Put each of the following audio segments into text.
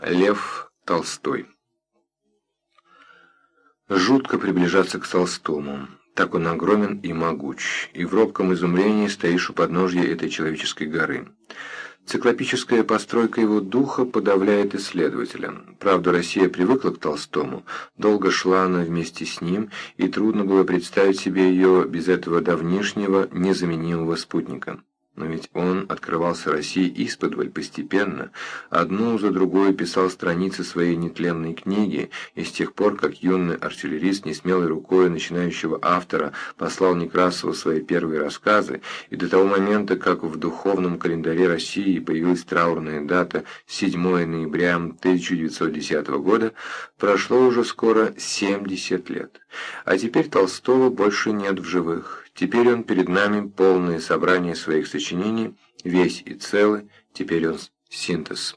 Лев Толстой Жутко приближаться к Толстому. Так он огромен и могуч, и в робком изумлении стоишь у подножья этой человеческой горы. Циклопическая постройка его духа подавляет исследователя. Правда, Россия привыкла к Толстому, долго шла она вместе с ним, и трудно было представить себе ее без этого давнишнего, незаменимого спутника. Но ведь он открывался России исподволь постепенно, одну за другой писал страницы своей нетленной книги, и с тех пор, как юный артиллерист несмелой рукой начинающего автора послал Некрасову свои первые рассказы, и до того момента, как в духовном календаре России появилась траурная дата 7 ноября 1910 года, прошло уже скоро 70 лет. А теперь Толстого больше нет в живых. Теперь он перед нами полное собрание своих сочинений, весь и целый, теперь он синтез.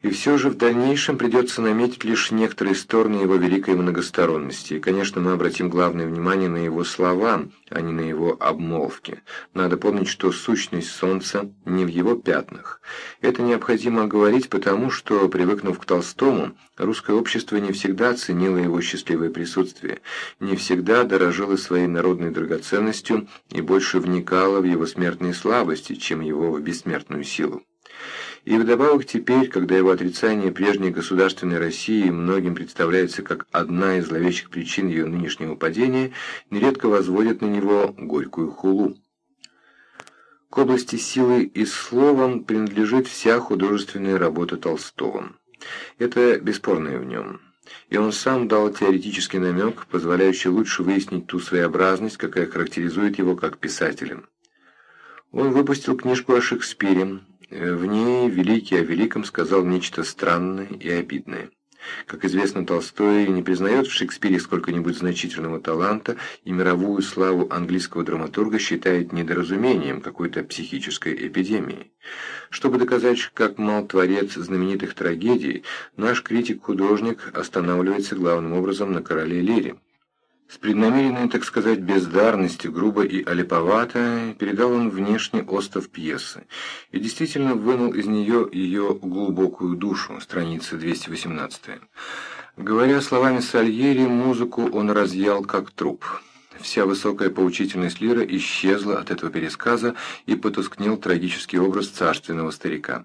И все же в дальнейшем придется наметить лишь некоторые стороны его великой многосторонности. И, конечно, мы обратим главное внимание на его слова, а не на его обмолвки. Надо помнить, что сущность Солнца не в его пятнах. Это необходимо говорить потому, что, привыкнув к Толстому, русское общество не всегда ценило его счастливое присутствие, не всегда дорожило своей народной драгоценностью и больше вникало в его смертные слабости, чем его в бессмертную силу. И вдобавок теперь, когда его отрицание прежней государственной России многим представляется как одна из зловещих причин ее нынешнего падения, нередко возводят на него горькую хулу. К области силы и слова принадлежит вся художественная работа Толстого. Это бесспорное в нем. И он сам дал теоретический намек, позволяющий лучше выяснить ту своеобразность, какая характеризует его как писателя. Он выпустил книжку о Шекспире, в ней Великий о Великом сказал нечто странное и обидное. Как известно, Толстой не признает в Шекспире сколько-нибудь значительного таланта и мировую славу английского драматурга считает недоразумением какой-то психической эпидемии. Чтобы доказать, как мал творец знаменитых трагедий, наш критик-художник останавливается главным образом на «Короле Лире». С преднамеренной, так сказать, бездарностью, грубо и олиповато, передал он внешний остов пьесы и действительно вынул из нее ее глубокую душу, страница 218. Говоря словами Сальери, музыку он разъял как труп. Вся высокая поучительность Лира исчезла от этого пересказа и потускнел трагический образ царственного старика.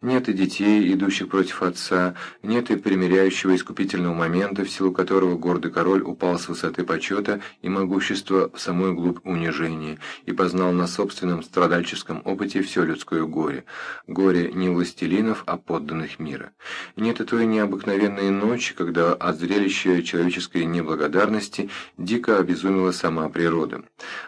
Нет и детей, идущих против отца, нет и примиряющего искупительного момента, в силу которого гордый король упал с высоты почета и могущества в самую глубь унижения и познал на собственном страдальческом опыте все людское горе. Горе не властелинов, а подданных мира. Нет и той необыкновенной ночи, когда от зрелища человеческой неблагодарности дико обезумела сама природа.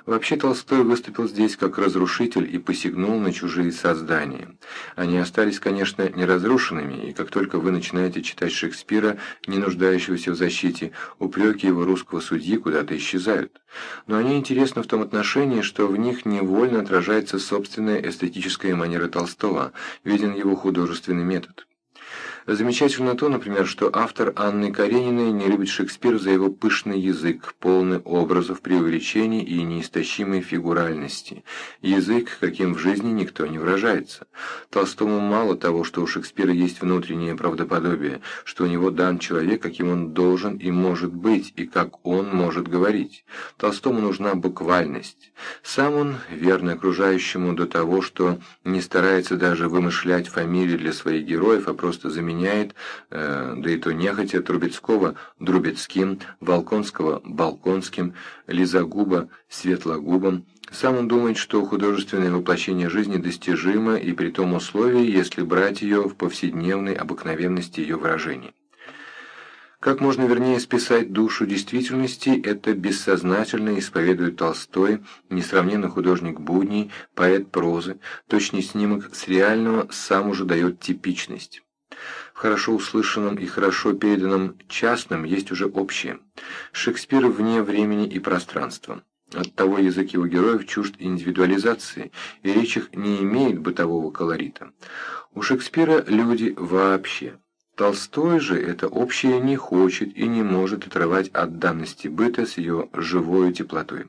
Вообще Толстой выступил здесь как разрушитель и посягнул на чужие создания. Они остались, конечно, неразрушенными, и как только вы начинаете читать Шекспира, не нуждающегося в защите, упреки его русского судьи куда-то исчезают. Но они интересны в том отношении, что в них невольно отражается собственная эстетическая манера Толстого, виден его художественный метод. Замечательно то, например, что автор Анны Карениной не любит Шекспира за его пышный язык, полный образов, преувеличений и неистощимой фигуральности. Язык, каким в жизни никто не выражается. Толстому мало того, что у Шекспира есть внутреннее правдоподобие, что у него дан человек, каким он должен и может быть, и как он может говорить. Толстому нужна буквальность. Сам он, верный окружающему до того, что не старается даже вымышлять фамилии для своих героев, а просто заменяет заменяет, э, да и то нехотя, Трубецкого Друбецким, Волконского Балконским, Лизагуба Светлогубом. Сам он думает, что художественное воплощение жизни достижимо и при том условии, если брать ее в повседневной обыкновенности ее выражений. Как можно вернее списать душу действительности, это бессознательно исповедует Толстой, несравненный художник будней, поэт прозы, точный снимок с реального сам уже дает типичность. В хорошо услышанном и хорошо переданном частном есть уже общее. Шекспир вне времени и пространства. Оттого язык его героев чужд индивидуализации, и речь их не имеет бытового колорита. У Шекспира люди вообще. Толстой же это общее не хочет и не может отрывать от данности быта с ее живой теплотой.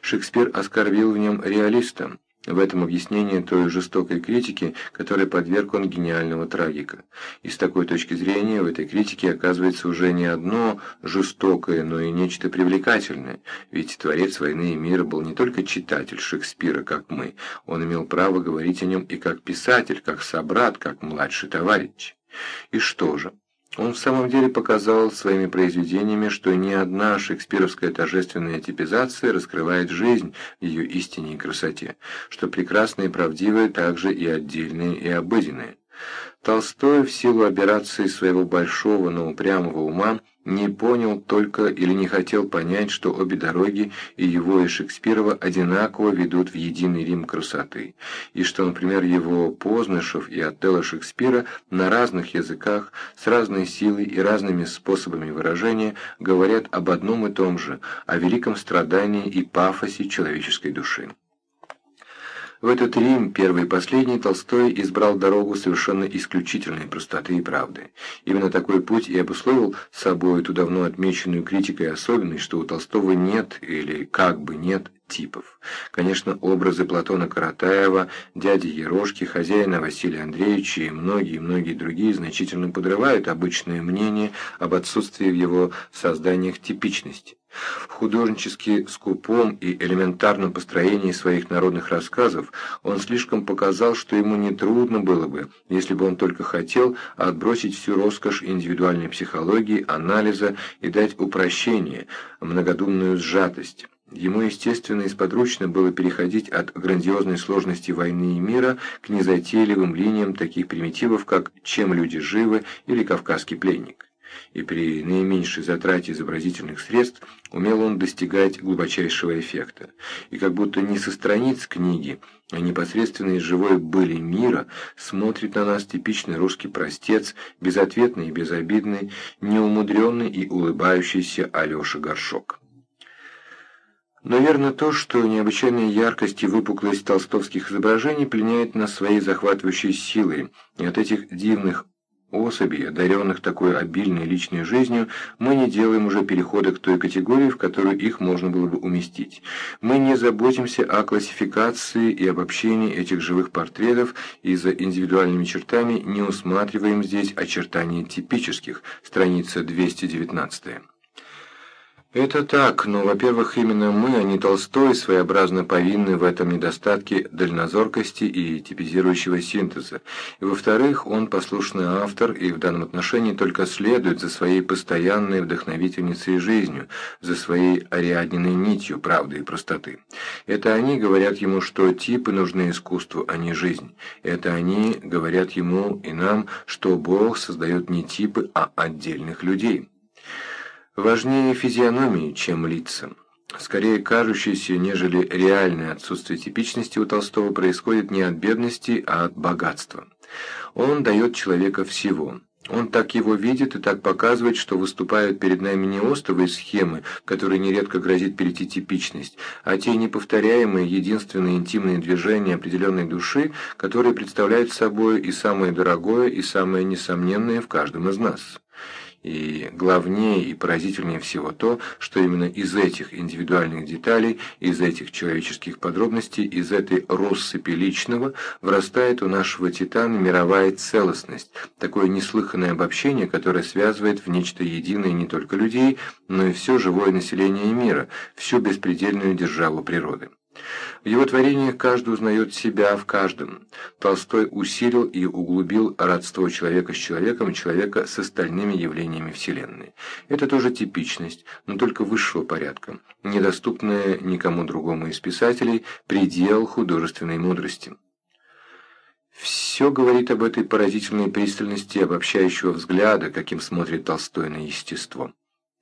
Шекспир оскорбил в нем реалиста, В этом объяснение той жестокой критики, которой подверг он гениального трагика. И с такой точки зрения в этой критике оказывается уже не одно жестокое, но и нечто привлекательное, ведь творец «Войны и мира» был не только читатель Шекспира, как мы, он имел право говорить о нем и как писатель, как собрат, как младший товарищ. И что же? Он в самом деле показал своими произведениями, что ни одна шекспировская торжественная типизация раскрывает жизнь в ее истине и красоте, что прекрасные и правдивые также и отдельные и обыденные. Толстой в силу операции своего большого, но упрямого ума не понял только или не хотел понять, что обе дороги, и его, и Шекспирова, одинаково ведут в единый Рим красоты, и что, например, его Познышев и Отелло Шекспира на разных языках, с разной силой и разными способами выражения говорят об одном и том же, о великом страдании и пафосе человеческой души. В этот Рим, первый и последний, Толстой избрал дорогу совершенно исключительной простоты и правды. Именно такой путь и обусловил собой ту давно отмеченную критикой особенность, что у Толстого нет, или как бы нет, типов. Конечно, образы Платона Каратаева, дяди Ерошки, хозяина Василия Андреевича и многие-многие другие значительно подрывают обычное мнение об отсутствии в его созданиях типичности. В художнически скупом и элементарном построении своих народных рассказов он слишком показал, что ему нетрудно было бы, если бы он только хотел, отбросить всю роскошь индивидуальной психологии, анализа и дать упрощение, многодумную сжатость. Ему, естественно, и сподручно было переходить от грандиозной сложности войны и мира к незатейливым линиям таких примитивов, как «Чем люди живы» или «Кавказский пленник» и при наименьшей затрате изобразительных средств умел он достигать глубочайшего эффекта. И как будто не со страниц книги, а непосредственно из живой были мира смотрит на нас типичный русский простец, безответный и безобидный, неумудренный и улыбающийся Алеша Горшок. Но верно то, что необычайная яркость и выпуклость толстовских изображений пленяет нас своей захватывающей силой, и от этих дивных особей, одаренных такой обильной личной жизнью, мы не делаем уже перехода к той категории, в которую их можно было бы уместить. Мы не заботимся о классификации и обобщении этих живых портретов и за индивидуальными чертами не усматриваем здесь очертания типических, страница 219. Это так, но, во-первых, именно мы, а не Толстой, своеобразно повинны в этом недостатке дальнозоркости и типизирующего синтеза. И, во-вторых, он послушный автор и в данном отношении только следует за своей постоянной вдохновительницей жизнью, за своей ариадниной нитью правды и простоты. Это они говорят ему, что типы нужны искусству, а не жизнь. Это они говорят ему и нам, что Бог создает не типы, а отдельных людей важнее физиономии, чем лица. Скорее кажущееся, нежели реальное отсутствие типичности у Толстого происходит не от бедности, а от богатства. Он дает человека всего. Он так его видит и так показывает, что выступают перед нами не остовые схемы, которые нередко грозит перейти типичность, а те неповторяемые, единственные интимные движения определенной души, которые представляют собой и самое дорогое, и самое несомненное в каждом из нас. И главнее и поразительнее всего то, что именно из этих индивидуальных деталей, из этих человеческих подробностей, из этой россыпи личного вырастает у нашего Титана мировая целостность, такое неслыханное обобщение, которое связывает в нечто единое не только людей, но и все живое население мира, всю беспредельную державу природы. В его творениях каждый узнает себя в каждом. Толстой усилил и углубил родство человека с человеком человека с остальными явлениями Вселенной. Это тоже типичность, но только высшего порядка, недоступная никому другому из писателей, предел художественной мудрости. Все говорит об этой поразительной пристальности обобщающего взгляда, каким смотрит Толстой на естество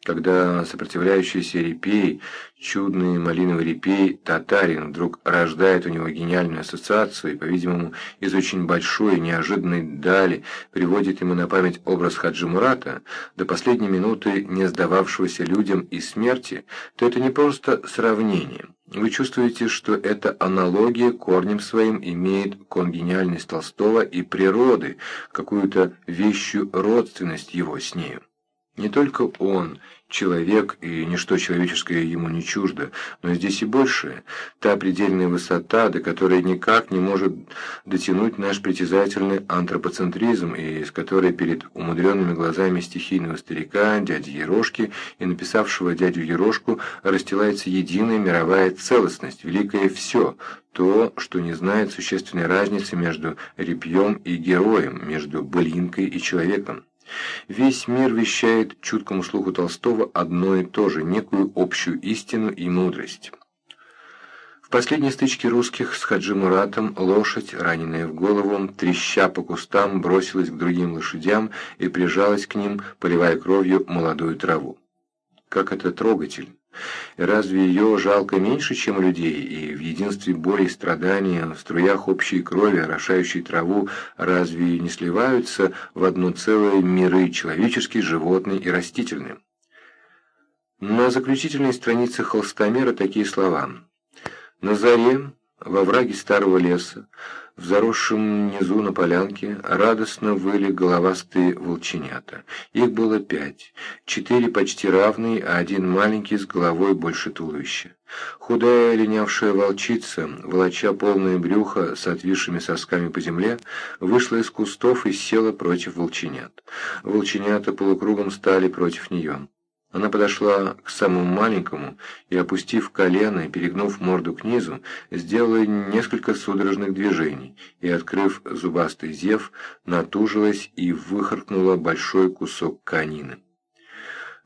когда сопротивляющийся репей, чудный малиновый репей, татарин, вдруг рождает у него гениальную ассоциацию и, по-видимому, из очень большой неожиданной дали приводит ему на память образ Хаджи Мурата, до последней минуты не сдававшегося людям и смерти, то это не просто сравнение. Вы чувствуете, что эта аналогия корнем своим имеет конгениальность Толстого и природы, какую-то вещью родственность его с нею. Не только он, человек, и ничто человеческое ему не чуждо, но здесь и большее, та предельная высота, до которой никак не может дотянуть наш притязательный антропоцентризм, и с которой перед умудренными глазами стихийного старика, дяди Ерошки, и написавшего дядю Ерошку, расстилается единая мировая целостность, великое все, то, что не знает существенной разницы между репьем и героем, между былинкой и человеком. Весь мир вещает чуткому слуху Толстого одно и то же, некую общую истину и мудрость. В последней стычке русских с Хаджи Муратом лошадь, раненая в голову, треща по кустам, бросилась к другим лошадям и прижалась к ним, поливая кровью молодую траву. Как это трогательно! Разве ее жалко меньше, чем людей, и в единстве боли и страдания, в струях общей крови, орошающей траву, разве не сливаются в одно целое миры человеческий, животный и растительный? На заключительной странице холстомера такие слова. «На заре, во враге старого леса, в заросшем низу на полянке радостно выли головастые волченята. Их было пять. Четыре почти равные, а один маленький с головой больше туловища. Худая линявшая волчица, волоча полное брюхо с отвисшими сосками по земле, вышла из кустов и села против волченят. Волченята полукругом стали против нее. Она подошла к самому маленькому и, опустив колено и перегнув морду к низу, сделала несколько судорожных движений и, открыв зубастый зев, натужилась и выхаркнула большой кусок конины.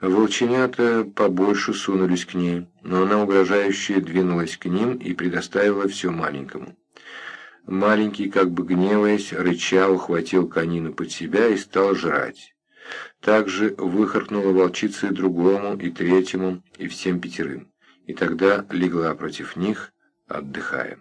Волченята побольше сунулись к ней, но она угрожающе двинулась к ним и предоставила все маленькому. Маленький, как бы гневаясь, рыча ухватил конину под себя и стал жрать. Также выхаркнула волчица и другому, и третьему, и всем пятерым, и тогда легла против них, отдыхая.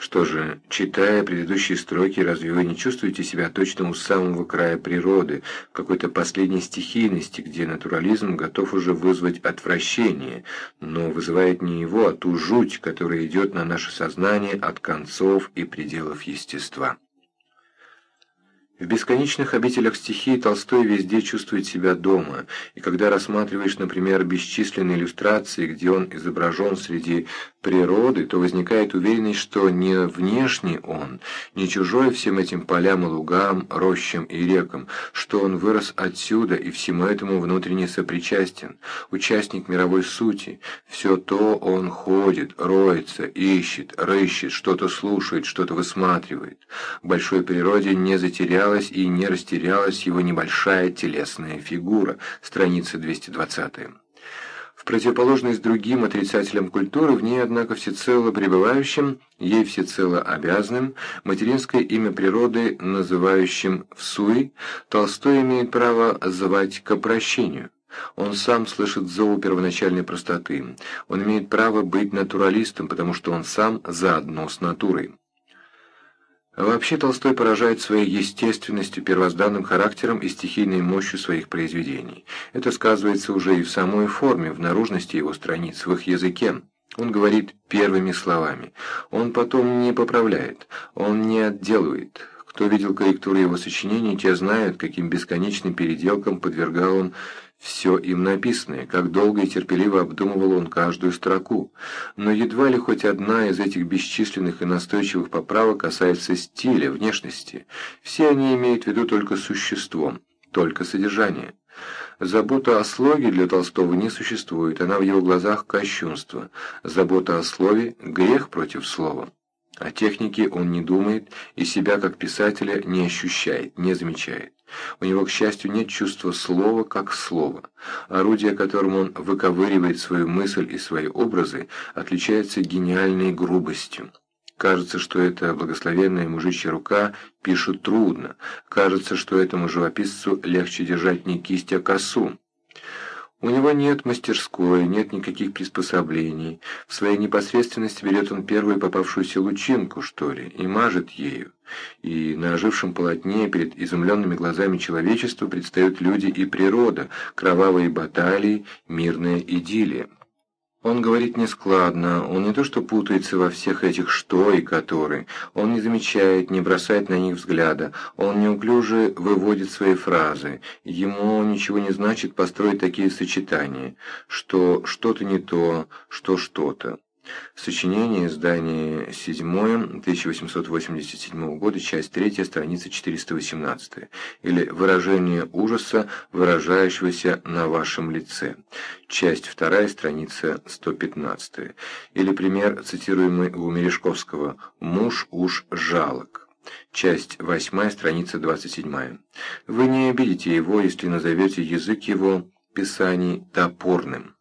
Что же, читая предыдущие строки, разве вы не чувствуете себя точно у самого края природы, какой-то последней стихийности, где натурализм готов уже вызвать отвращение, но вызывает не его, а ту жуть, которая идет на наше сознание от концов и пределов естества? В бесконечных обителях стихии Толстой везде чувствует себя дома, и когда рассматриваешь, например, бесчисленные иллюстрации, где он изображен среди природы, то возникает уверенность, что не внешний он, не чужой всем этим полям и лугам, рощам и рекам, что он вырос отсюда и всему этому внутренне сопричастен, участник мировой сути, все то он ходит, роется, ищет, рыщет, что-то слушает, что-то высматривает. В большой природе не затерял растерялась и не растерялась его небольшая телесная фигура, страница 220. В противоположность другим отрицателям культуры, в ней, однако, всецело пребывающим, ей всецело обязанным, материнское имя природы, называющим «всуй», Толстой имеет право звать к обращению. Он сам слышит зову первоначальной простоты. Он имеет право быть натуралистом, потому что он сам заодно с натурой. Вообще Толстой поражает своей естественностью, первозданным характером и стихийной мощью своих произведений. Это сказывается уже и в самой форме, в наружности его страниц, в их языке. Он говорит первыми словами. Он потом не поправляет, он не отделывает. Кто видел корректуру его сочинений, те знают, каким бесконечным переделкам подвергал он все им написанное, как долго и терпеливо обдумывал он каждую строку, но едва ли хоть одна из этих бесчисленных и настойчивых поправок касается стиля, внешности. Все они имеют в виду только существо, только содержание. Забота о слоге для Толстого не существует, она в его глазах кощунство. Забота о слове – грех против слова. О технике он не думает и себя как писателя не ощущает, не замечает. У него, к счастью, нет чувства слова как слова. Орудие, которым он выковыривает свою мысль и свои образы, отличается гениальной грубостью. Кажется, что эта благословенная мужичья рука пишет трудно. Кажется, что этому живописцу легче держать не кисть, а косу. У него нет мастерской, нет никаких приспособлений. В своей непосредственности берет он первую попавшуюся лучинку, что ли, и мажет ею. И на ожившем полотне перед изумленными глазами человечества предстают люди и природа, кровавые баталии, мирная идиллия. Он говорит нескладно, он не то что путается во всех этих «что» и «которые», он не замечает, не бросает на них взгляда, он неуклюже выводит свои фразы, ему ничего не значит построить такие сочетания, что что-то не то, что что-то. Сочинение, издание 7, 1887 года, часть 3, страница 418. Или «Выражение ужаса, выражающегося на вашем лице», часть 2, страница 115. Или пример, цитируемый у Мережковского «Муж уж жалок». Часть 8, страница 27. Вы не обидите его, если назовете язык его писаний топорным.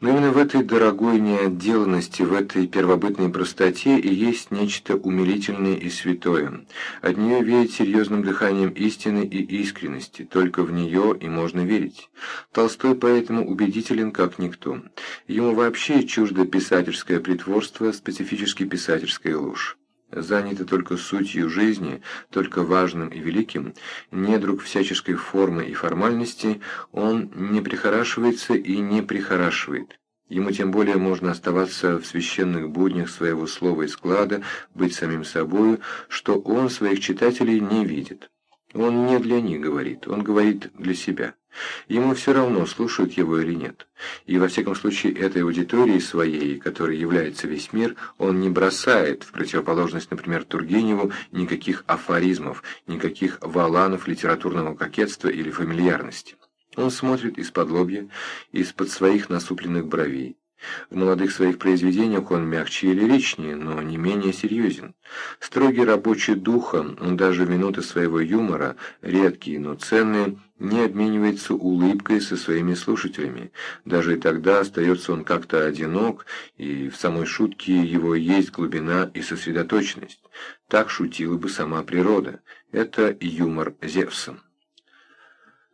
Но именно в этой дорогой неотделанности, в этой первобытной простоте и есть нечто умилительное и святое. От нее веет серьезным дыханием истины и искренности, только в нее и можно верить. Толстой поэтому убедителен как никто. Ему вообще чуждо писательское притворство, специфически писательская ложь занятый только сутью жизни, только важным и великим, недруг всяческой формы и формальности, он не прихорашивается и не прихорашивает. Ему тем более можно оставаться в священных буднях своего слова и склада, быть самим собою, что он своих читателей не видит. Он не для них говорит, он говорит для себя. Ему все равно, слушают его или нет. И во всяком случае этой аудитории своей, которой является весь мир, он не бросает, в противоположность, например, Тургеневу, никаких афоризмов, никаких валанов литературного кокетства или фамильярности. Он смотрит из-под лобья, из-под своих насупленных бровей. В молодых своих произведениях он мягче и лиричнее, но не менее серьезен. Строгий рабочий духом, он даже в минуты своего юмора, редкие, но ценные, не обменивается улыбкой со своими слушателями. Даже и тогда остается он как-то одинок, и в самой шутке его есть глубина и сосредоточенность. Так шутила бы сама природа. Это юмор Зевса.